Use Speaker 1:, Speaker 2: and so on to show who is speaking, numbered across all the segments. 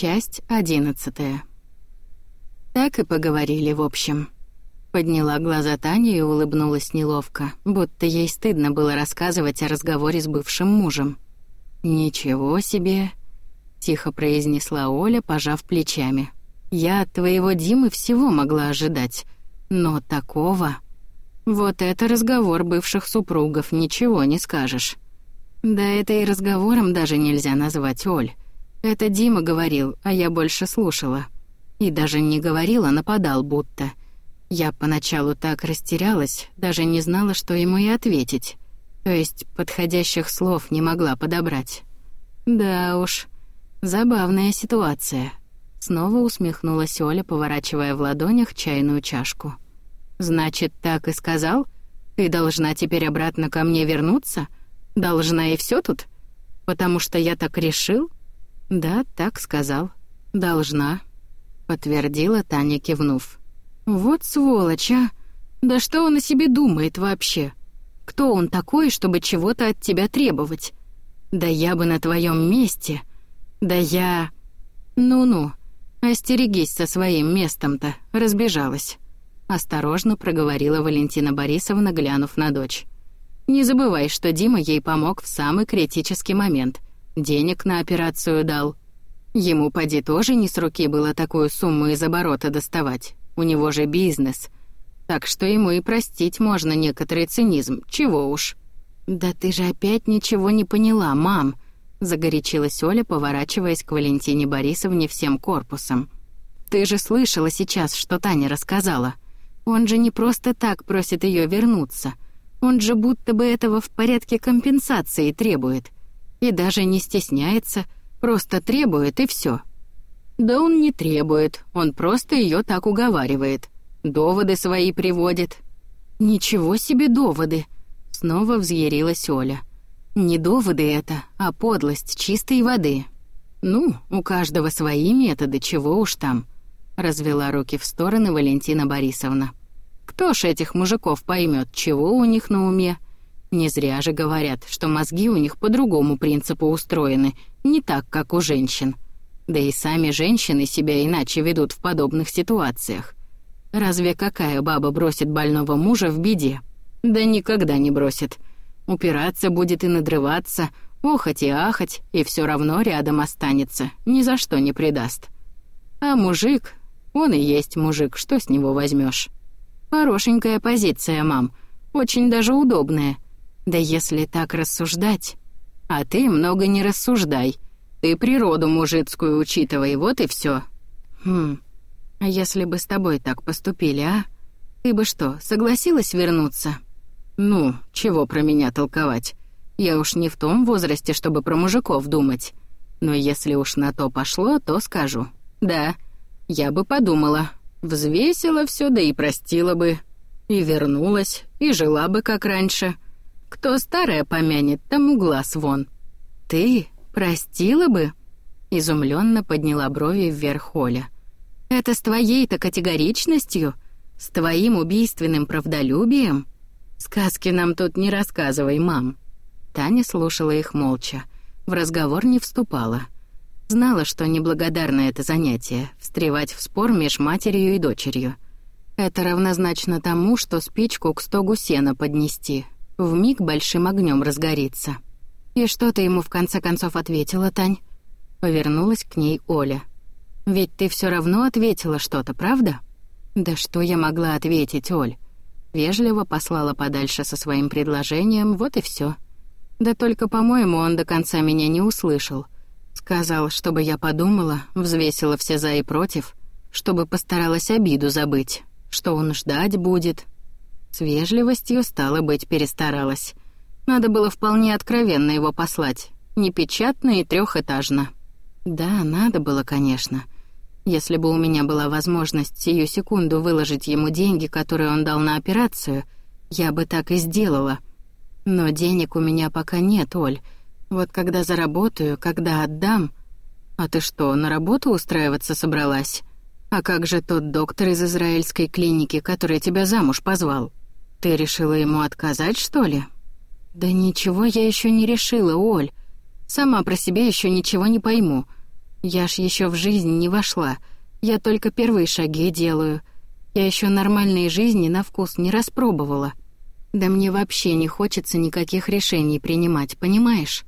Speaker 1: Часть одиннадцатая. Так и поговорили, в общем. Подняла глаза Таня и улыбнулась неловко, будто ей стыдно было рассказывать о разговоре с бывшим мужем. «Ничего себе!» — тихо произнесла Оля, пожав плечами. «Я от твоего Димы всего могла ожидать, но такого...» «Вот это разговор бывших супругов, ничего не скажешь». «Да это и разговором даже нельзя назвать, Оль. Это Дима говорил, а я больше слушала. И даже не говорила, нападал будто. Я поначалу так растерялась, даже не знала, что ему и ответить. То есть подходящих слов не могла подобрать. Да уж, забавная ситуация. Снова усмехнулась Оля, поворачивая в ладонях чайную чашку. Значит, так и сказал? Ты должна теперь обратно ко мне вернуться? Должна и все тут? Потому что я так решил? «Да, так сказал. Должна», — подтвердила Таня, кивнув. «Вот сволочь, а! Да что он о себе думает вообще? Кто он такой, чтобы чего-то от тебя требовать? Да я бы на твоем месте. Да я... Ну-ну, остерегись со своим местом-то, разбежалась». Осторожно проговорила Валентина Борисовна, глянув на дочь. «Не забывай, что Дима ей помог в самый критический момент — денег на операцию дал. Ему, поди, тоже не с руки было такую сумму из оборота доставать. У него же бизнес. Так что ему и простить можно некоторый цинизм, чего уж. «Да ты же опять ничего не поняла, мам», — загорячилась Оля, поворачиваясь к Валентине Борисовне всем корпусом. «Ты же слышала сейчас, что Таня рассказала. Он же не просто так просит ее вернуться. Он же будто бы этого в порядке компенсации требует. И даже не стесняется, просто требует и все. Да он не требует, он просто ее так уговаривает. Доводы свои приводит. Ничего себе доводы, снова взъярилась Оля. Не доводы это, а подлость чистой воды. Ну, у каждого свои методы, чего уж там, развела руки в стороны Валентина Борисовна. Кто ж этих мужиков поймет, чего у них на уме? Не зря же говорят, что мозги у них по другому принципу устроены, не так, как у женщин. Да и сами женщины себя иначе ведут в подобных ситуациях. Разве какая баба бросит больного мужа в беде? Да никогда не бросит. Упираться будет и надрываться, охать и ахать, и все равно рядом останется, ни за что не предаст. А мужик, он и есть мужик, что с него возьмешь? Хорошенькая позиция, мам, очень даже удобная — да если так рассуждать... А ты много не рассуждай. Ты природу мужицкую учитывай, вот и все. Хм, а если бы с тобой так поступили, а? Ты бы что, согласилась вернуться? Ну, чего про меня толковать? Я уж не в том возрасте, чтобы про мужиков думать. Но если уж на то пошло, то скажу. Да, я бы подумала. Взвесила все, да и простила бы. И вернулась, и жила бы как раньше. — кто старое помянет, тому глаз вон. Ты простила бы? Изумленно подняла брови вверх Оля. Это с твоей-то категоричностью, с твоим убийственным правдолюбием? Сказки нам тут не рассказывай, мам. Таня слушала их молча, в разговор не вступала. Знала, что неблагодарно это занятие встревать в спор меж матерью и дочерью. Это равнозначно тому, что спичку к стогу сена поднести, в миг большим огнем разгорится. И что ты ему в конце концов ответила, Тань? Повернулась к ней Оля. Ведь ты все равно ответила что-то, правда? Да что я могла ответить, Оль? Вежливо послала подальше со своим предложением, вот и все. Да только, по-моему, он до конца меня не услышал. Сказал, чтобы я подумала, взвесила все за и против, чтобы постаралась обиду забыть, что он ждать будет, с вежливостью, стало быть, перестаралась. Надо было вполне откровенно его послать. Непечатно и трехэтажно. Да, надо было, конечно. Если бы у меня была возможность сию секунду выложить ему деньги, которые он дал на операцию, я бы так и сделала. Но денег у меня пока нет, Оль. Вот когда заработаю, когда отдам... А ты что, на работу устраиваться собралась? А как же тот доктор из израильской клиники, который тебя замуж позвал? Ты решила ему отказать, что ли? Да ничего я еще не решила, Оль. Сама про себя еще ничего не пойму. Я ж еще в жизнь не вошла. Я только первые шаги делаю. Я еще нормальной жизни на вкус не распробовала. Да мне вообще не хочется никаких решений принимать, понимаешь?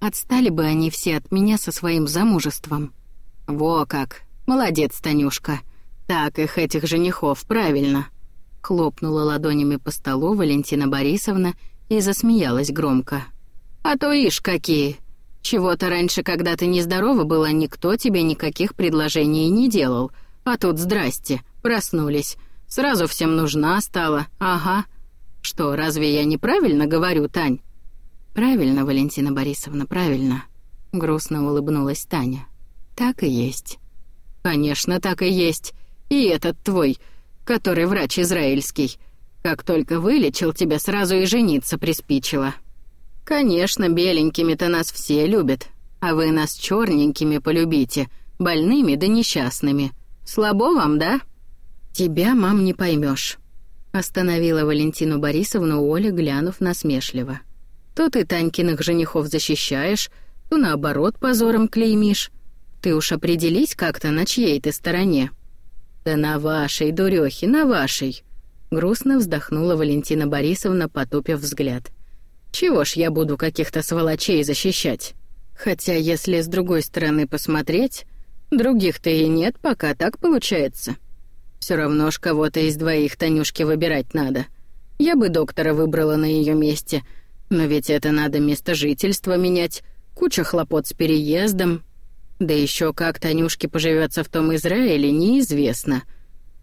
Speaker 1: Отстали бы они все от меня со своим замужеством. Во как. Молодец, Танюшка. Так их этих женихов, правильно. Хлопнула ладонями по столу Валентина Борисовна и засмеялась громко. А то ишь какие. Чего-то раньше, когда ты нездорова была, никто тебе никаких предложений не делал. А тут здрасте, проснулись. Сразу всем нужна стала. Ага. Что, разве я неправильно говорю, Тань? Правильно, Валентина Борисовна, правильно. Грустно улыбнулась Таня. Так и есть. Конечно, так и есть. И этот твой, который врач израильский, как только вылечил тебя, сразу и жениться приспичило. «Конечно, беленькими-то нас все любят, а вы нас черненькими полюбите, больными да несчастными. Слабо вам, да?» «Тебя, мам, не поймешь. остановила Валентину Борисовну Оля, глянув насмешливо. «То ты Танькиных женихов защищаешь, то наоборот позором клеймишь. Ты уж определись как-то, на чьей ты стороне». «Да на вашей, дурехи, на вашей!» Грустно вздохнула Валентина Борисовна, потупив взгляд. Чего ж я буду каких-то сволочей защищать? Хотя, если с другой стороны посмотреть, других-то и нет, пока так получается. Все равно ж кого-то из двоих Танюшке выбирать надо. Я бы доктора выбрала на ее месте, но ведь это надо место жительства менять, куча хлопот с переездом. Да еще как Танюшке поживется в том Израиле, неизвестно.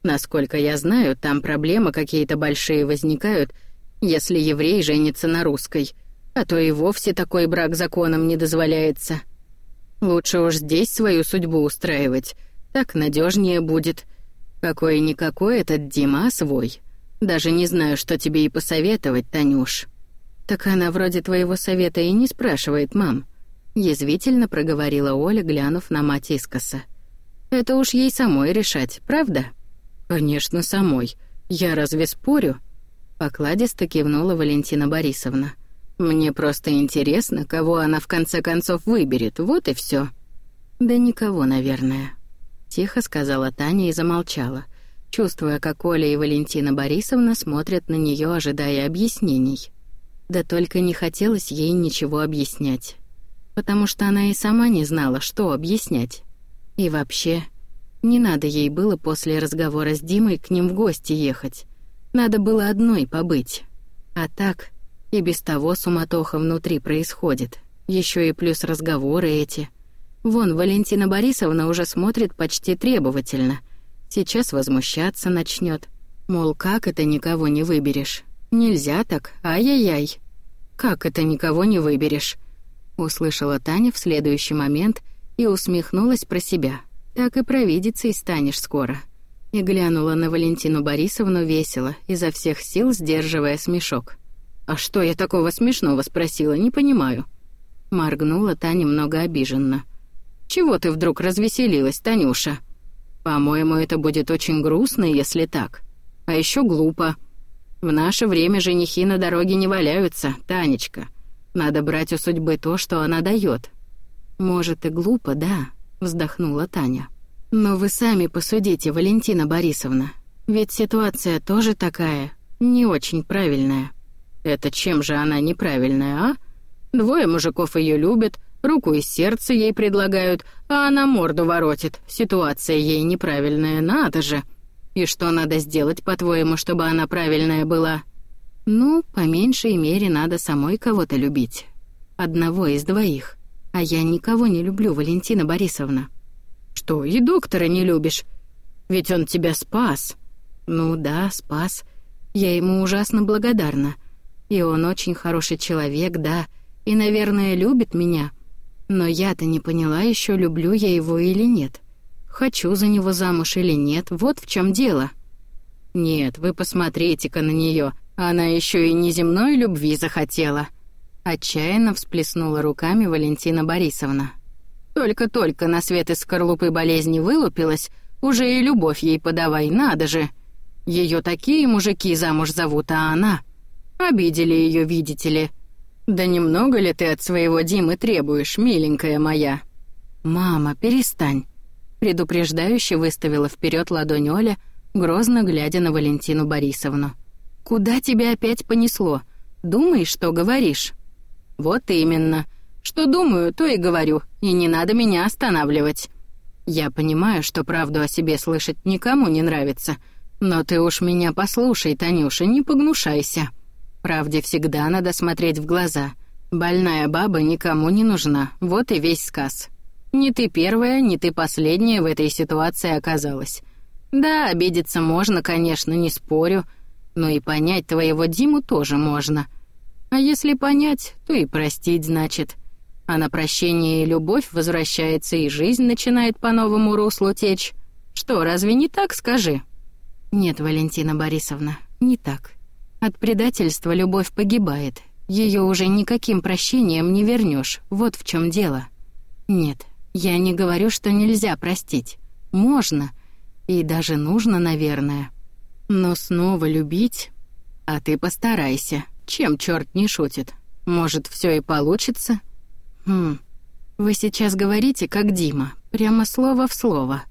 Speaker 1: Насколько я знаю, там проблемы какие-то большие возникают — если еврей женится на русской, а то и вовсе такой брак законом не дозволяется. Лучше уж здесь свою судьбу устраивать, так надежнее будет. Какой-никакой этот Дима свой. Даже не знаю, что тебе и посоветовать, Танюш. Так она вроде твоего совета и не спрашивает, мам. Язвительно проговорила Оля, глянув на мать искоса. Это уж ей самой решать, правда? Конечно, самой. Я разве спорю? Покладисто кивнула Валентина Борисовна. «Мне просто интересно, кого она в конце концов выберет, вот и все. «Да никого, наверное», — тихо сказала Таня и замолчала, чувствуя, как Оля и Валентина Борисовна смотрят на нее, ожидая объяснений. Да только не хотелось ей ничего объяснять, потому что она и сама не знала, что объяснять. И вообще, не надо ей было после разговора с Димой к ним в гости ехать. Надо было одной побыть. А так и без того суматоха внутри происходит. Еще и плюс разговоры эти. Вон Валентина Борисовна уже смотрит почти требовательно. Сейчас возмущаться начнет. Мол, как это никого не выберешь? Нельзя так, ай-яй-яй. Как это никого не выберешь? Услышала Таня в следующий момент и усмехнулась про себя. Так и провидицей станешь скоро и глянула на Валентину Борисовну весело, изо всех сил сдерживая смешок. «А что я такого смешного?» — спросила, не понимаю. Моргнула та немного обиженно. «Чего ты вдруг развеселилась, Танюша? По-моему, это будет очень грустно, если так. А еще глупо. В наше время женихи на дороге не валяются, Танечка. Надо брать у судьбы то, что она дает. «Может, и глупо, да», — вздохнула Таня. Но вы сами посудите, Валентина Борисовна. Ведь ситуация тоже такая, не очень правильная. Это чем же она неправильная, а? Двое мужиков ее любят, руку и сердце ей предлагают, а она морду воротит. Ситуация ей неправильная, надо же. И что надо сделать, по-твоему, чтобы она правильная была? Ну, по меньшей мере, надо самой кого-то любить. Одного из двоих. А я никого не люблю, Валентина Борисовна. Что, и доктора не любишь? Ведь он тебя спас. Ну да, спас. Я ему ужасно благодарна. И он очень хороший человек, да, и, наверное, любит меня. Но я-то не поняла еще, люблю я его или нет. Хочу за него замуж или нет, вот в чем дело. Нет, вы посмотрите-ка на нее, она еще и неземной любви захотела. Отчаянно всплеснула руками Валентина Борисовна. Только-только на свет из скорлупы болезни вылупилась, уже и любовь ей подавай, надо же. Ее такие мужики замуж зовут, а она... Обидели ее, видите ли. Да немного ли ты от своего Димы требуешь, миленькая моя? «Мама, перестань!» Предупреждающе выставила вперед ладонь Оля, грозно глядя на Валентину Борисовну. «Куда тебя опять понесло? Думаешь, что говоришь?» «Вот именно. Что думаю, то и говорю, и не надо меня останавливать. Я понимаю, что правду о себе слышать никому не нравится, но ты уж меня послушай, Танюша, не погнушайся. Правде всегда надо смотреть в глаза. Больная баба никому не нужна, вот и весь сказ. Не ты первая, не ты последняя в этой ситуации оказалась. Да, обидеться можно, конечно, не спорю, но и понять твоего Диму тоже можно. А если понять, то и простить значит. А на прощение и любовь возвращается, и жизнь начинает по новому руслу течь. Что, разве не так, скажи? Нет, Валентина Борисовна, не так. От предательства любовь погибает. Ее уже никаким прощением не вернешь. Вот в чем дело. Нет, я не говорю, что нельзя простить. Можно. И даже нужно, наверное. Но снова любить... А ты постарайся. Чем черт не шутит? Может, все и получится? Хм. Вы сейчас говорите, как Дима. Прямо слово в слово.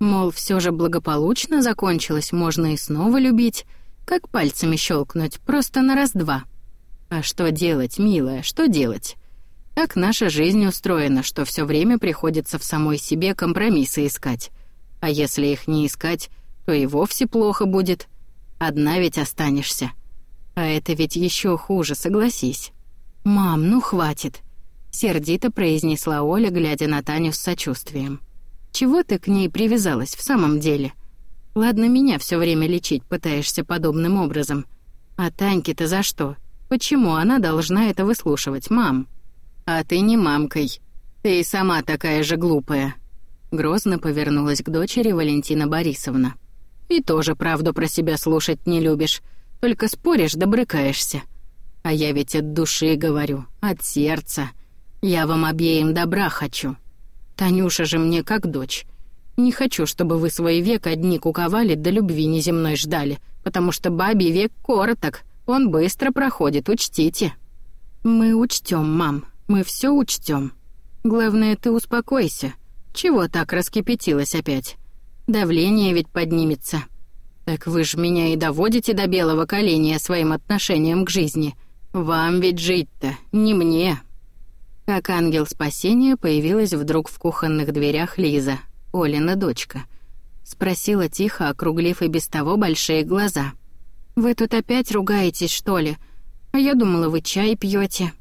Speaker 1: Мол, все же благополучно закончилось, можно и снова любить. Как пальцами щелкнуть, просто на раз-два. А что делать, милая, что делать? Так наша жизнь устроена, что все время приходится в самой себе компромиссы искать. А если их не искать, то и вовсе плохо будет. Одна ведь останешься. А это ведь еще хуже, согласись. «Мам, ну хватит», — сердито произнесла Оля, глядя на Таню с сочувствием. «Чего ты к ней привязалась в самом деле? Ладно, меня все время лечить пытаешься подобным образом. А Таньке-то за что? Почему она должна это выслушивать, мам?» «А ты не мамкой. Ты и сама такая же глупая». Грозно повернулась к дочери Валентина Борисовна. «И тоже правду про себя слушать не любишь, только споришь да брыкаешься. А я ведь от души говорю, от сердца. Я вам обеим добра хочу. Танюша же мне как дочь. Не хочу, чтобы вы свой век одни куковали да любви неземной ждали, потому что бабий век короток, он быстро проходит, учтите». «Мы учтем, мам», мы все учтем. Главное, ты успокойся. Чего так раскипятилась опять? Давление ведь поднимется. Так вы ж меня и доводите до белого коленя своим отношением к жизни. Вам ведь жить-то, не мне. Как ангел спасения появилась вдруг в кухонных дверях Лиза, Олина дочка. Спросила тихо, округлив и без того большие глаза. «Вы тут опять ругаетесь, что ли? А я думала, вы чай пьете.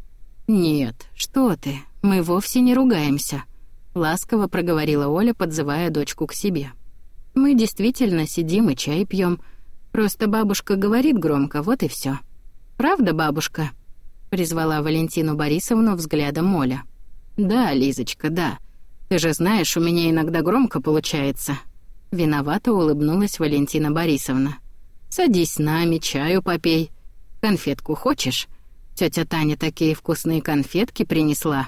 Speaker 1: «Нет, что ты, мы вовсе не ругаемся», — ласково проговорила Оля, подзывая дочку к себе. «Мы действительно сидим и чай пьем. Просто бабушка говорит громко, вот и все. Правда, бабушка?» — призвала Валентину Борисовну взглядом Оля. «Да, Лизочка, да. Ты же знаешь, у меня иногда громко получается». Виновато улыбнулась Валентина Борисовна. «Садись с нами, чаю попей. Конфетку хочешь?» Тетя Таня такие вкусные конфетки принесла.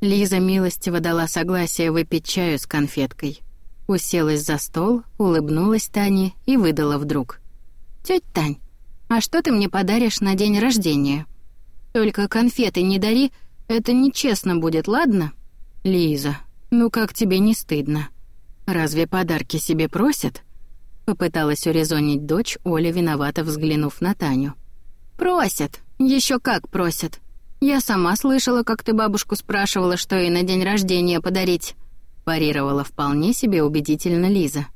Speaker 1: Лиза милостиво дала согласие выпить чаю с конфеткой. Уселась за стол, улыбнулась Тане и выдала вдруг. «Тётя Тань, а что ты мне подаришь на день рождения? Только конфеты не дари, это нечестно будет, ладно?» «Лиза, ну как тебе не стыдно? Разве подарки себе просят?» Попыталась урезонить дочь, Оля виновато взглянув на Таню. «Просят, еще как просят. Я сама слышала, как ты бабушку спрашивала, что ей на день рождения подарить. Парировала вполне себе убедительно Лиза.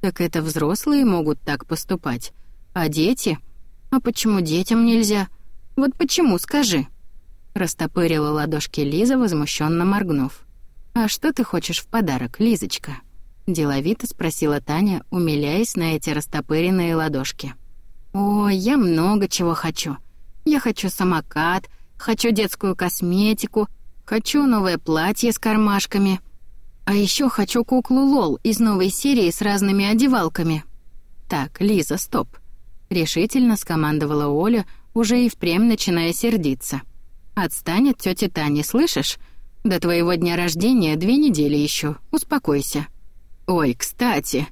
Speaker 1: Так это взрослые могут так поступать. А дети? А почему детям нельзя? Вот почему, скажи. Растопырила ладошки Лиза, возмущенно моргнув. «А что ты хочешь в подарок, Лизочка?» Деловито спросила Таня, умиляясь на эти растопыренные ладошки. «Ой, я много чего хочу. Я хочу самокат, хочу детскую косметику, хочу новое платье с кармашками. А еще хочу куклу Лол из новой серии с разными одевалками. Так, Лиза, стоп. Решительно скомандовала Оля, уже и впрямь начиная сердиться. Отстань от тети Тани, слышишь? До твоего дня рождения две недели еще. Успокойся. Ой, кстати,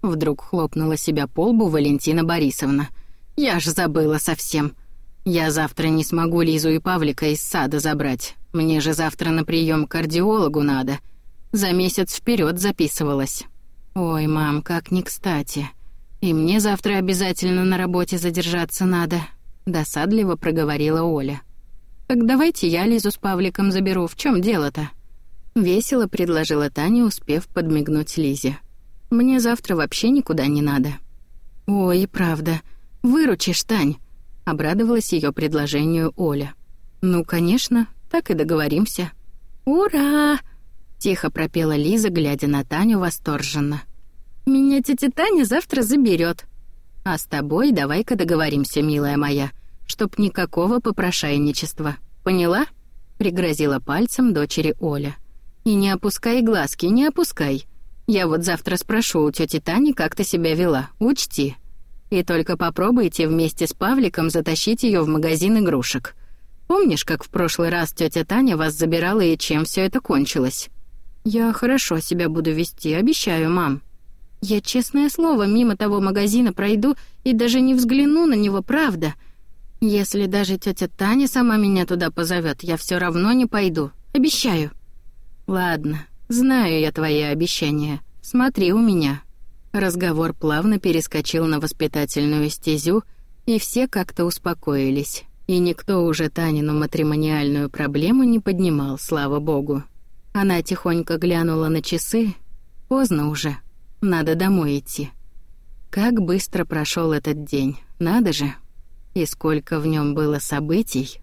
Speaker 1: вдруг хлопнула себя по лбу Валентина Борисовна. Я ж забыла совсем. Я завтра не смогу Лизу и Павлика из сада забрать. Мне же завтра на прием к кардиологу надо. За месяц вперед записывалась. Ой, мам, как не кстати. И мне завтра обязательно на работе задержаться надо, досадливо проговорила Оля. Так давайте я Лизу с Павликом заберу. В чем дело-то? Весело предложила Таня, успев подмигнуть Лизе. Мне завтра вообще никуда не надо. Ой, правда. Выручишь, Тань, обрадовалась ее предложению Оля. Ну, конечно, так и договоримся. Ура! Тихо пропела Лиза, глядя на Таню восторженно. «Меня тетя Таня завтра заберет. А с тобой давай-ка договоримся, милая моя, чтоб никакого попрошайничества. Поняла?» Пригрозила пальцем дочери Оля. «И не опускай глазки, не опускай. Я вот завтра спрошу у тети Тани, как ты себя вела, учти. И только попробуйте вместе с Павликом затащить ее в магазин игрушек. Помнишь, как в прошлый раз тетя Таня вас забирала и чем все это кончилось?» «Я хорошо себя буду вести, обещаю, мам. Я, честное слово, мимо того магазина пройду и даже не взгляну на него, правда. Если даже тетя Таня сама меня туда позовет, я все равно не пойду, обещаю». «Ладно, знаю я твои обещания. Смотри у меня». Разговор плавно перескочил на воспитательную стезю, и все как-то успокоились. И никто уже Танину матримониальную проблему не поднимал, слава богу. Она тихонько глянула на часы. Поздно уже. Надо домой идти. Как быстро прошел этот день, надо же. И сколько в нем было событий.